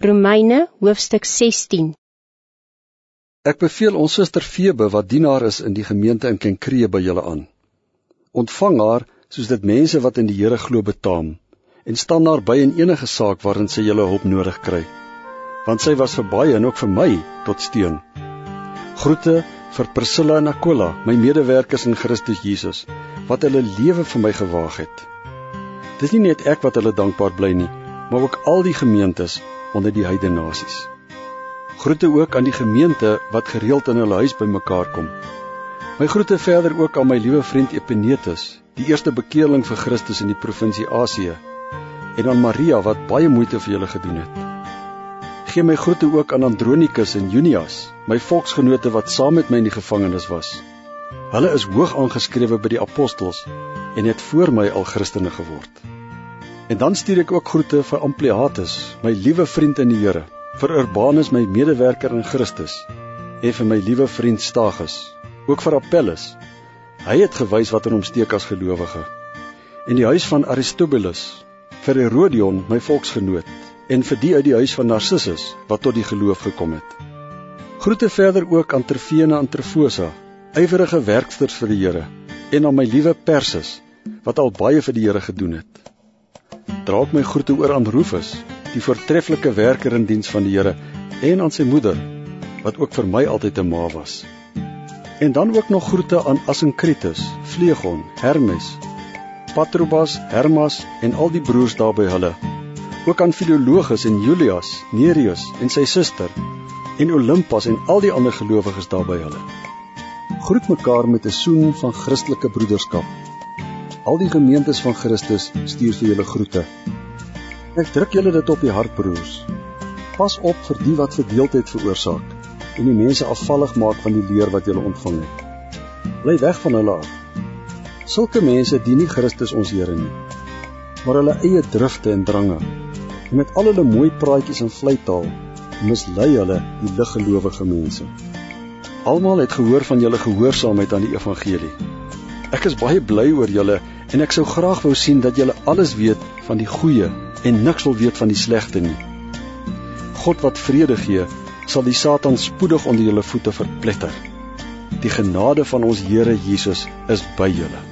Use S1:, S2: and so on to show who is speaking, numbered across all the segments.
S1: Romeine hoofstuk 16
S2: Ek beveel ons suster Febe wat dienaar is in die gemeente in Kenkree by julle aan. Ontvang haar soos dit mense wat in die Here glo betaam en staan haar by in enige saak waarin sy julle hulp nodig kry. Want sy was vir baie en ook vir my tot steun. Groete vir Priscilla en Aquila, my medewerkers in Christus Jesus, wat hulle lewe vir my gewaag het. Dis nie net ek wat hulle dankbaar bly nie, maar ook al die gemeentes onder die heidene nasies. Groete ook aan die gemeente wat gereeld in hulle huis bymekaar kom. My groete verder ook aan my liewe vriend Epenetus, die eerste bekeerling vir Christus in die provinsie Asië, en aan Maria wat baie moeite vir julle gedoen het. Gee my groete ook aan Andronikus en Junias, my volksgenote wat saam met my in die gevangenis was. Hulle is hoog aangeskrewe by die apostels en het voor my al Christene geword. En dan stuur ek ook groete vir Ampliatus, my liewe vriend in die Here, vir Urbanus my medewerker in Christus, en vir my liewe vriend Stagus, ook vir Apelles. Hy het gewys wat in hom steek as gelowige. En die huis van Aristobulus, vir Herodion my volksgenoot, en vir die uit die huis van Narcissus wat tot die geloof gekom het. Groete verder ook aan Terfene en Trefosa, ywerige werksters vir die Here, en aan my liewe Persis wat al baie vir die Here gedoen het. Dra ook my groete oor aan Rufus, die voortreffelike werker in diens van die Here, en aan sy moeder, wat ook vir my altyd 'n ma was. En dan ook nog groete aan Asinkritus, Flegon, Hermes, Patrobas, Hermas en al die broers daar by hulle. Ook aan Filologus en Julias, Nereus en sy suster, en Olimpas en al die ander gelowiges daar by hulle. Groet mekaar met 'n soen van Christelike broederskap. Al die gemeentes van Christus stuur vir julle groete. Ek druk julle dit op die hart, broers. Pas op vir die wat verdeeldheid veroorsaak en die mense afvallig maak van die leer wat julle ontvang het. Bly weg van hulle af. Sulke mense dien nie Christus ons Here nie, maar hulle eie drifte en drange. En met al hulle mooi praatjies en vleitaal mislei hulle die liggelowige mense. Almal het gehoor van julle gehoorsaamheid aan die evangelie. Ek is baie bly oor julle en ek sou graag wou sien dat julle alles weet van die goeie en niks wil weet van die slegte nie. God wat vrede gee, sal die Satan spoedig onder julle voete verpletter. Die genade van ons Here Jesus is by julle.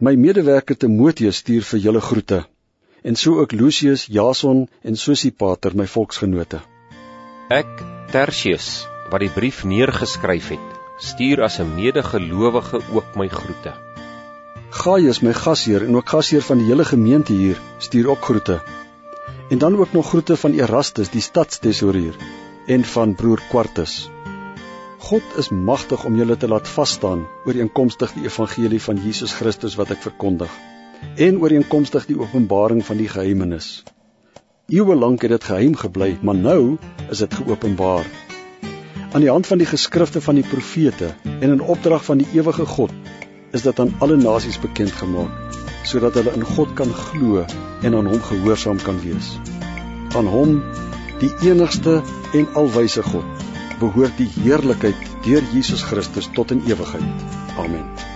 S2: My medewerker Timoteus stuur vir julle groete en so ook Lucius, Jason en Sosipater my volksgenote.
S3: Ek Tertius wat die brief neergeskryf het, stuur as 'n medegelowige ook my groete.
S2: Gaius, my gasheer en ook gasheer van die hele gemeente hier, stuur ook groete. En dan ook nog groete van Erastus, die stadstesourier, en van broer Quartus. God is magtig om julle te laat vas staan ooreenkomstig die evangelie van Jesus Christus wat ek verkondig en ooreenkomstig die openbaring van die geheimenis. Eeue lank het dit geheim gebly, maar nou is dit geopenbaar aan die hand van die geskrifte van die profete en in opdrag van die ewige God is dit aan alle nasies bekend gemaak sodat hulle in God kan glo en aan hom gehoorsaam kan wees. Aan hom, die enigste en alwyse God, behoort die heerlikheid deur Jesus Christus tot in ewigheid. Amen.